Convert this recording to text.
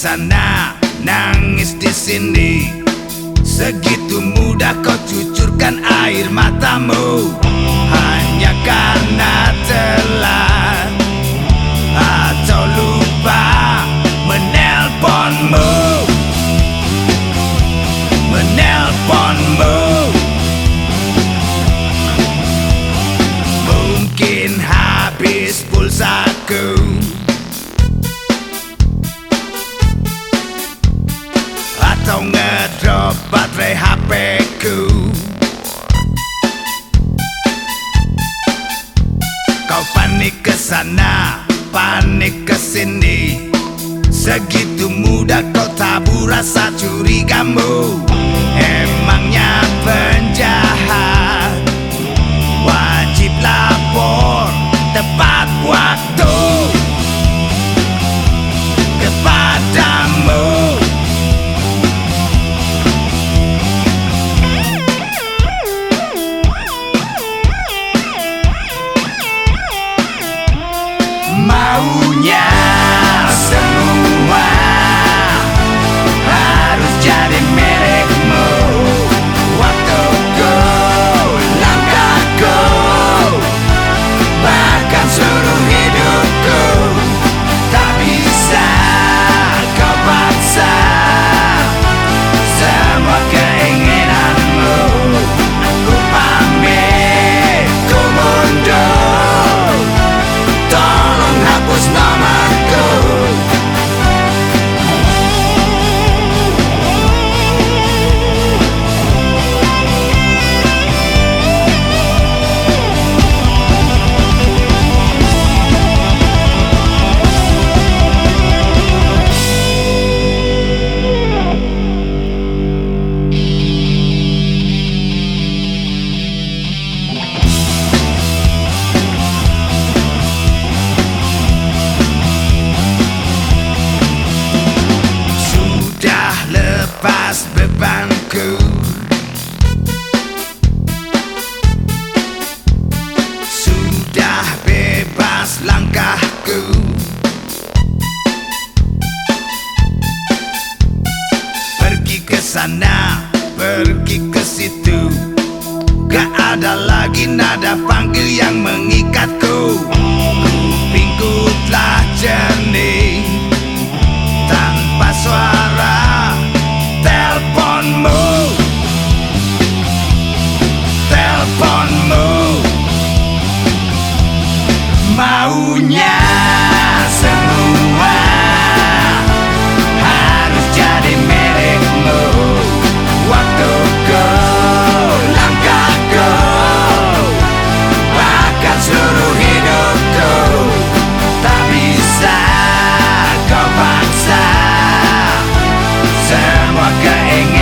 sana, nangis di sini. Segitu mudah kau cucurkan air matamu. Hanya karena telah Atau ngedrop baterai HP ku? Kau panik ke sana, panik ke sini. Segitu mudah kau tabu rasa curigamu bebas langkahku. Pergi ke sana, pergi ke situ. Gak ada lagi nada panggil yang mengikatku I'm working